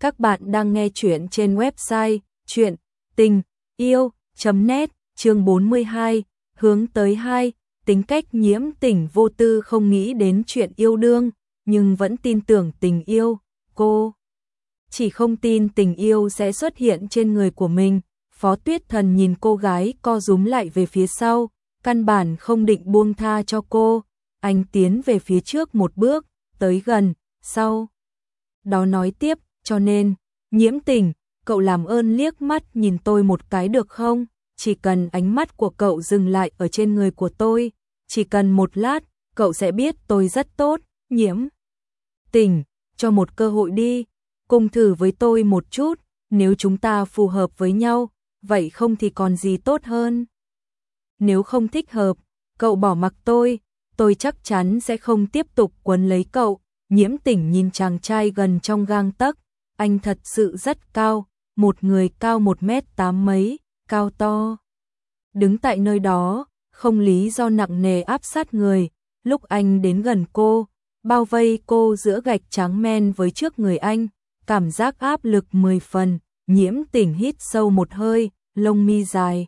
Các bạn đang nghe chuyện trên website chuyện tình yêu.net chương 42, hướng tới 2, tính cách nhiễm tình vô tư không nghĩ đến chuyện yêu đương, nhưng vẫn tin tưởng tình yêu, cô. Chỉ không tin tình yêu sẽ xuất hiện trên người của mình, Phó Tuyết Thần nhìn cô gái co rúm lại về phía sau, căn bản không định buông tha cho cô, anh tiến về phía trước một bước, tới gần, sau. Đó nói tiếp, cho nên, nhiễm tình, cậu làm ơn liếc mắt nhìn tôi một cái được không? Chỉ cần ánh mắt của cậu dừng lại ở trên người của tôi, chỉ cần một lát, cậu sẽ biết tôi rất tốt, nhiễm. Tình, cho một cơ hội đi, cùng thử với tôi một chút, nếu chúng ta phù hợp với nhau, vậy không thì còn gì tốt hơn. Nếu không thích hợp, cậu bỏ mặc tôi, tôi chắc chắn sẽ không tiếp tục quấn lấy cậu. Nhiễm tỉnh nhìn chàng trai gần trong gang tấc, anh thật sự rất cao, một người cao một mét tám mấy, cao to. Đứng tại nơi đó, không lý do nặng nề áp sát người, lúc anh đến gần cô, bao vây cô giữa gạch trắng men với trước người anh, cảm giác áp lực mười phần, nhiễm tỉnh hít sâu một hơi, lông mi dài.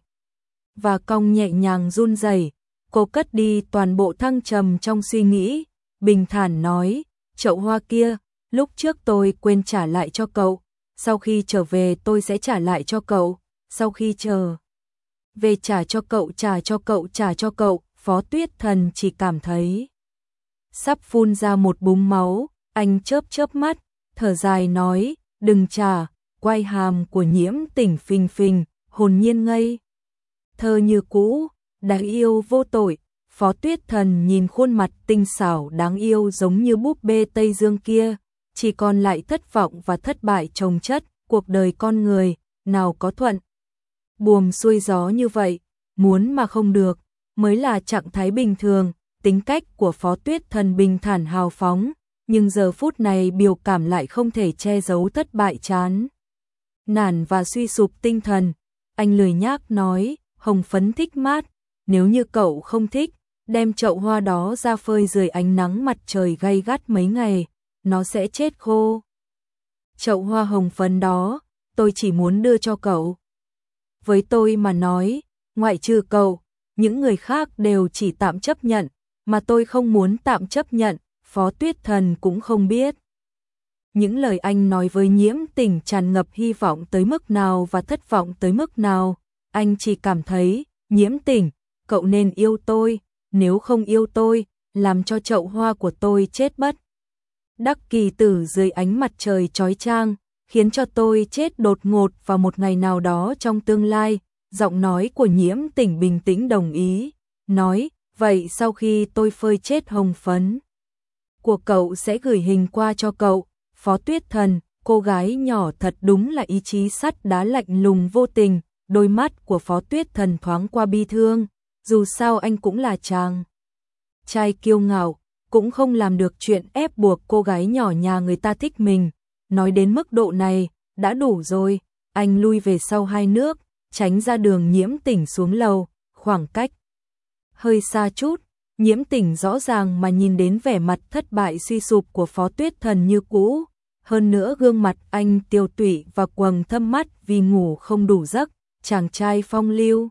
Và cong nhẹ nhàng run rẩy cô cất đi toàn bộ thăng trầm trong suy nghĩ, bình thản nói, chậu hoa kia, lúc trước tôi quên trả lại cho cậu, sau khi trở về tôi sẽ trả lại cho cậu, sau khi chờ về trả cho cậu trả cho cậu trả cho cậu, Phó Tuyết Thần chỉ cảm thấy sắp phun ra một búng máu, anh chớp chớp mắt, thở dài nói, đừng trả, quay hàm của nhiễm tỉnh phình phình, hồn nhiên ngây. Thơ như cũ, đáng yêu vô tội, Phó Tuyết Thần nhìn khuôn mặt tinh xảo đáng yêu giống như búp bê Tây Dương kia, chỉ còn lại thất vọng và thất bại trồng chất, cuộc đời con người, nào có thuận. Buồm xuôi gió như vậy, muốn mà không được, mới là trạng thái bình thường, tính cách của Phó Tuyết Thần bình thản hào phóng, nhưng giờ phút này biểu cảm lại không thể che giấu thất bại chán. Nản và suy sụp tinh thần, anh lười nhác nói, hồng phấn thích mát, nếu như cậu không thích, đem chậu hoa đó ra phơi dưới ánh nắng mặt trời gay gắt mấy ngày, nó sẽ chết khô. Chậu hoa hồng phấn đó, tôi chỉ muốn đưa cho cậu. Với tôi mà nói, ngoại trừ cậu, những người khác đều chỉ tạm chấp nhận, mà tôi không muốn tạm chấp nhận, Phó Tuyết Thần cũng không biết. Những lời anh nói với nhiễm tình tràn ngập hy vọng tới mức nào và thất vọng tới mức nào, anh chỉ cảm thấy, nhiễm tình, cậu nên yêu tôi, nếu không yêu tôi, làm cho chậu hoa của tôi chết bất. Đắc kỳ tử dưới ánh mặt trời chói chang, khiến cho tôi chết đột ngột vào một ngày nào đó trong tương lai, giọng nói của nhiễm tỉnh bình tĩnh đồng ý, nói, vậy sau khi tôi phơi chết hồng phấn, của cậu sẽ gửi hình qua cho cậu, phó tuyết thần, cô gái nhỏ thật đúng là ý chí sắt đá lạnh lùng vô tình, đôi mắt của phó tuyết thần thoáng qua bi thương, dù sao anh cũng là chàng. Trai kiêu ngạo, cũng không làm được chuyện ép buộc cô gái nhỏ nhà người ta thích mình, nói đến mức độ này, đã đủ rồi, anh lui về sau hai nước, tránh ra đường nhiễm tỉnh xuống lầu, khoảng cách. Hơi xa chút, nhiễm tỉnh rõ ràng mà nhìn đến vẻ mặt thất bại suy sụp của phó tuyết thần như cũ, hơn nữa gương mặt anh tiêu tụy và quầng thâm mắt vì ngủ không đủ giấc, chàng trai phong lưu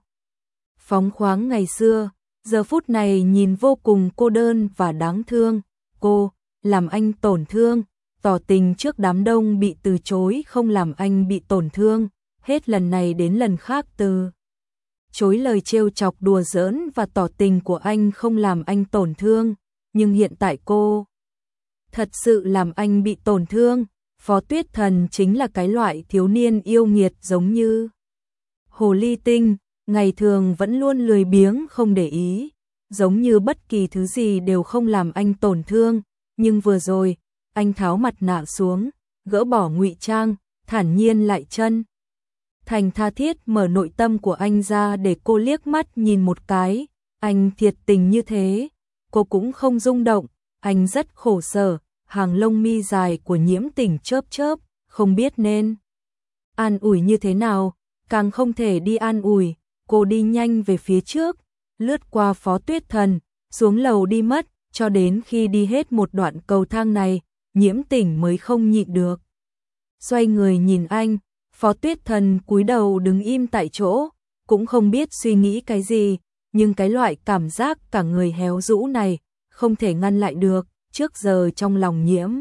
phóng khoáng ngày xưa, giờ phút này nhìn vô cùng cô đơn và đáng thương. Cô, làm anh tổn thương, tỏ tình trước đám đông bị từ chối không làm anh bị tổn thương, hết lần này đến lần khác từ. Chối lời trêu chọc đùa giỡn và tỏ tình của anh không làm anh tổn thương, nhưng hiện tại cô thật sự làm anh bị tổn thương. Phó Tuyết Thần chính là cái loại thiếu niên yêu nghiệt giống như Hồ Ly Tinh, ngày thường vẫn luôn lười biếng không để ý, giống như bất kỳ thứ gì đều không làm anh tổn thương, nhưng vừa rồi, anh tháo mặt nạ xuống, gỡ bỏ ngụy trang, thản nhiên lại chân. Thành tha thiết mở nội tâm của anh ra để cô liếc mắt nhìn một cái, anh thiệt tình như thế, cô cũng không rung động, anh rất khổ sở, hàng lông mi dài của nhiễm tình chớp chớp, không biết nên an ủi như thế nào, càng không thể đi an ủi, cô đi nhanh về phía trước, lướt qua phó tuyết thần, xuống lầu đi mất, cho đến khi đi hết một đoạn cầu thang này, nhiễm tỉnh mới không nhịn được. xoay người nhìn anh, phó tuyết thần cúi đầu đứng im tại chỗ, cũng không biết suy nghĩ cái gì, nhưng cái loại cảm giác cả người héo rũ này, không thể ngăn lại được, trước giờ trong lòng nhiễm.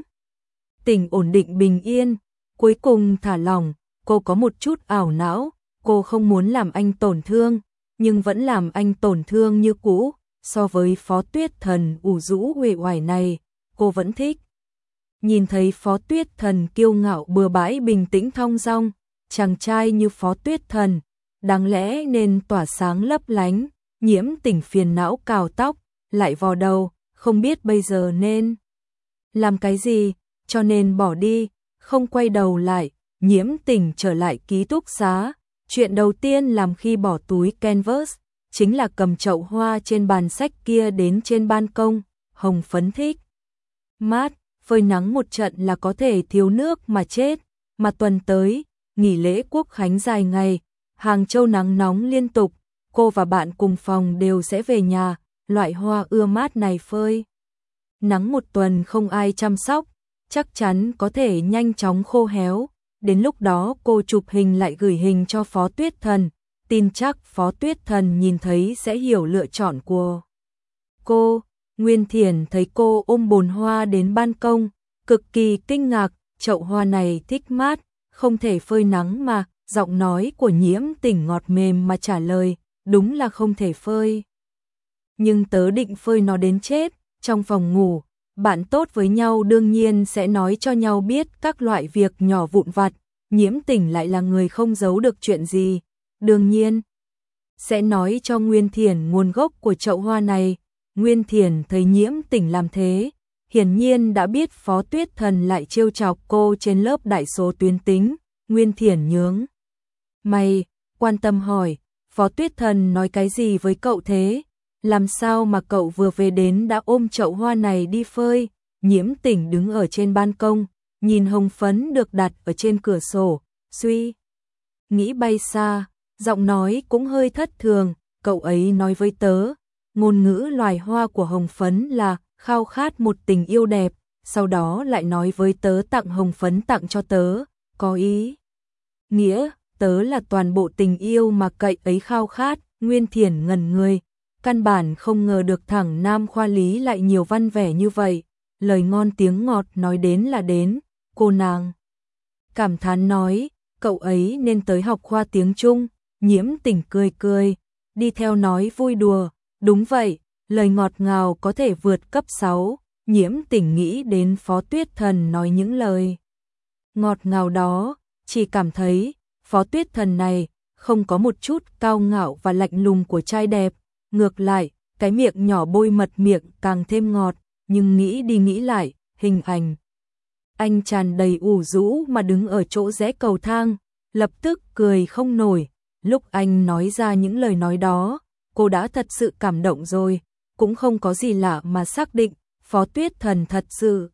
Tỉnh ổn định bình yên, cuối cùng thả lòng, cô có một chút ảo não, cô không muốn làm anh tổn thương, nhưng vẫn làm anh tổn thương như cũ, so với phó tuyết thần ủ rũ uể oải này, cô vẫn thích. Nhìn thấy phó tuyết thần kiêu ngạo bừa bãi bình tĩnh thong dong, chàng trai như phó tuyết thần, đáng lẽ nên tỏa sáng lấp lánh, nhiễm tỉnh phiền não cào tóc, lại vò đầu, không biết bây giờ nên làm cái gì, cho nên bỏ đi, không quay đầu lại, nhiễm tỉnh trở lại ký túc xá. Chuyện đầu tiên làm khi bỏ túi canvas, chính là cầm chậu hoa trên bàn sách kia đến trên ban công, hồng phấn thích. Mát, phơi nắng một trận là có thể thiếu nước mà chết, mà tuần tới, nghỉ lễ quốc khánh dài ngày, Hàng Châu nắng nóng liên tục, cô và bạn cùng phòng đều sẽ về nhà, loại hoa ưa mát này phơi. Nắng một tuần không ai chăm sóc, chắc chắn có thể nhanh chóng khô héo. Đến lúc đó cô chụp hình lại gửi hình cho Phó Tuyết Thần, tin chắc Phó Tuyết Thần nhìn thấy sẽ hiểu lựa chọn của cô. Nguyên Thiền thấy cô ôm bồn hoa đến ban công, cực kỳ kinh ngạc, chậu hoa này thích mát, không thể phơi nắng mà, giọng nói của nhiễm tỉnh ngọt mềm mà trả lời, đúng là không thể phơi. Nhưng tớ định phơi nó đến chết, trong phòng ngủ, bạn tốt với nhau đương nhiên sẽ nói cho nhau biết các loại việc nhỏ vụn vặt, nhiễm tỉnh lại là người không giấu được chuyện gì, đương nhiên sẽ nói cho Nguyên Thiền nguồn gốc của chậu hoa này. Nguyên Thiền thấy nhiễm tỉnh làm thế, hiển nhiên đã biết Phó Tuyết Thần lại trêu chọc cô trên lớp đại số tuyến tính, Nguyên Thiền nhướng. Mày, quan tâm hỏi, Phó Tuyết Thần nói cái gì với cậu thế? Làm sao mà cậu vừa về đến đã ôm chậu hoa này đi phơi? Nhiễm tỉnh đứng ở trên ban công, nhìn hồng phấn được đặt ở trên cửa sổ, suy. Nghĩ bay xa, giọng nói cũng hơi thất thường, cậu ấy nói với tớ, ngôn ngữ loài hoa của hồng phấn là khao khát một tình yêu đẹp, sau đó lại nói với tớ tặng hồng phấn tặng cho tớ, có ý. Nghĩa, tớ là toàn bộ tình yêu mà cậy ấy khao khát, Nguyên thiền ngần người, căn bản không ngờ được thẳng Nam Khoa Lý lại nhiều văn vẻ như vậy, lời ngon tiếng ngọt nói đến là đến, cô nàng. Cảm thán nói, cậu ấy nên tới học khoa tiếng Trung, nhiễm tỉnh cười cười, đi theo nói vui đùa, đúng vậy, lời ngọt ngào có thể vượt cấp 6, nhiễm tỉnh nghĩ đến Phó Tuyết Thần nói những lời. Ngọt ngào đó, chỉ cảm thấy, Phó Tuyết Thần này không có một chút cao ngạo và lạnh lùng của trai đẹp, ngược lại, cái miệng nhỏ bôi mật miệng càng thêm ngọt, nhưng nghĩ đi nghĩ lại, hình ảnh. Anh tràn đầy ủ rũ mà đứng ở chỗ rẽ cầu thang, lập tức cười không nổi, lúc anh nói ra những lời nói đó, cô đã thật sự cảm động rồi, cũng không có gì lạ mà xác định, Phó Tuyết Thần thật sự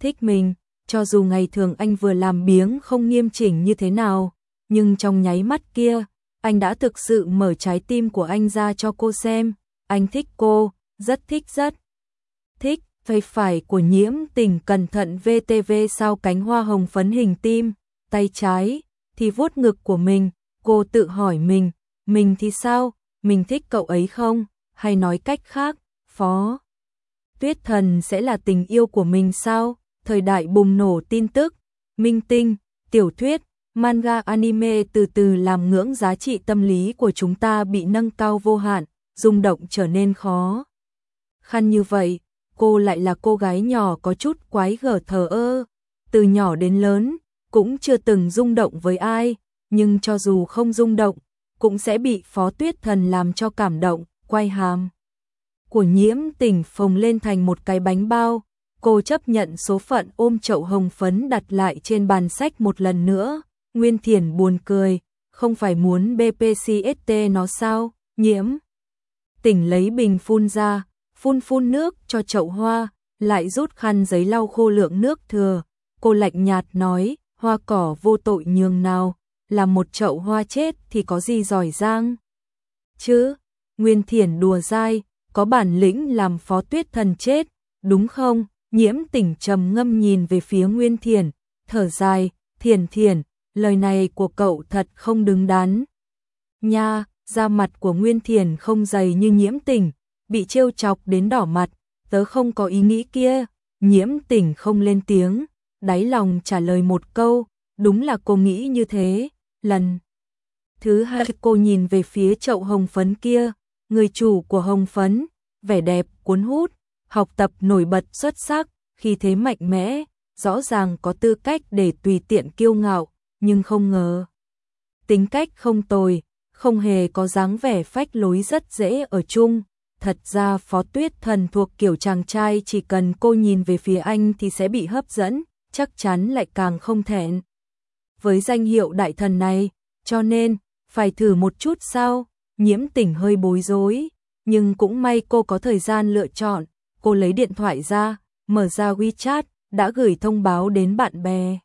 thích mình, cho dù ngày thường anh vừa làm biếng không nghiêm chỉnh như thế nào, nhưng trong nháy mắt kia, anh đã thực sự mở trái tim của anh ra cho cô xem, anh thích cô, rất thích rất thích, phải phải của nhiễm tình cẩn thận VTV sau cánh hoa hồng phấn hình tim, tay trái thì vuốt ngực của mình, cô tự hỏi mình, mình thì sao, mình thích cậu ấy không, hay nói cách khác, phó. Tuyết thần sẽ là tình yêu của mình sao, thời đại bùng nổ tin tức, minh tinh, tiểu thuyết, manga anime từ từ làm ngưỡng giá trị tâm lý của chúng ta bị nâng cao vô hạn, rung động trở nên khó. Khăn như vậy, cô lại là cô gái nhỏ có chút quái gở thờ ơ, từ nhỏ đến lớn, cũng chưa từng rung động với ai, nhưng cho dù không rung động, cũng sẽ bị phó tuyết thần làm cho cảm động, quay hàm. Của nhiễm tình phồng lên thành một cái bánh bao, cô chấp nhận số phận ôm chậu hồng phấn đặt lại trên bàn sách một lần nữa, Nguyên Thiền buồn cười, không phải muốn BPCST nó sao, nhiễm. Tỉnh lấy bình phun ra, phun phun nước cho chậu hoa, lại rút khăn giấy lau khô lượng nước thừa. Cô lạnh nhạt nói, hoa cỏ vô tội nhường nào, làm một chậu hoa chết thì có gì giỏi giang. Chứ, Nguyên Thiền đùa dai, có bản lĩnh làm phó tuyết thần chết, đúng không? Nhiễm tỉnh trầm ngâm nhìn về phía Nguyên Thiền, thở dài, Thiền thiền, lời này của cậu thật không đứng đắn. Nha, da mặt của Nguyên Thiền không dày như nhiễm tình, bị trêu chọc đến đỏ mặt, tớ không có ý nghĩ kia, nhiễm tình không lên tiếng, đáy lòng trả lời một câu, đúng là cô nghĩ như thế, lần. Thứ hai cô nhìn về phía chậu hồng phấn kia, người chủ của hồng phấn, vẻ đẹp, cuốn hút, học tập nổi bật xuất sắc, khi thế mạnh mẽ, rõ ràng có tư cách để tùy tiện kiêu ngạo, nhưng không ngờ. Tính cách không tồi, không hề có dáng vẻ phách lối rất dễ ở chung. Thật ra Phó Tuyết Thần thuộc kiểu chàng trai chỉ cần cô nhìn về phía anh thì sẽ bị hấp dẫn, chắc chắn lại càng không thẹn. Với danh hiệu đại thần này, cho nên, phải thử một chút sao, nhiễm tỉnh hơi bối rối, nhưng cũng may cô có thời gian lựa chọn, cô lấy điện thoại ra, mở ra WeChat, đã gửi thông báo đến bạn bè.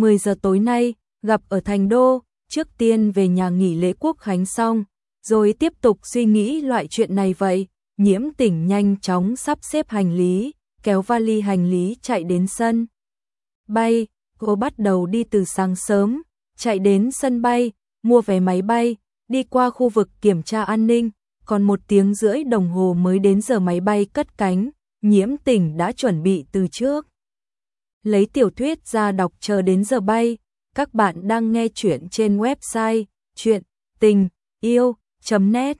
10 giờ tối nay, gặp ở Thành Đô, trước tiên về nhà nghỉ lễ quốc khánh xong, rồi tiếp tục suy nghĩ loại chuyện này vậy. Nhiễm tỉnh nhanh chóng sắp xếp hành lý, kéo vali hành lý chạy đến sân. Bay, cô bắt đầu đi từ sáng sớm, chạy đến sân bay, mua vé máy bay, đi qua khu vực kiểm tra an ninh, còn một tiếng rưỡi đồng hồ mới đến giờ máy bay cất cánh, nhiễm tỉnh đã chuẩn bị từ trước. Lấy tiểu thuyết ra đọc chờ đến giờ bay, các bạn đang nghe chuyện trên website chuyện tình yêu.net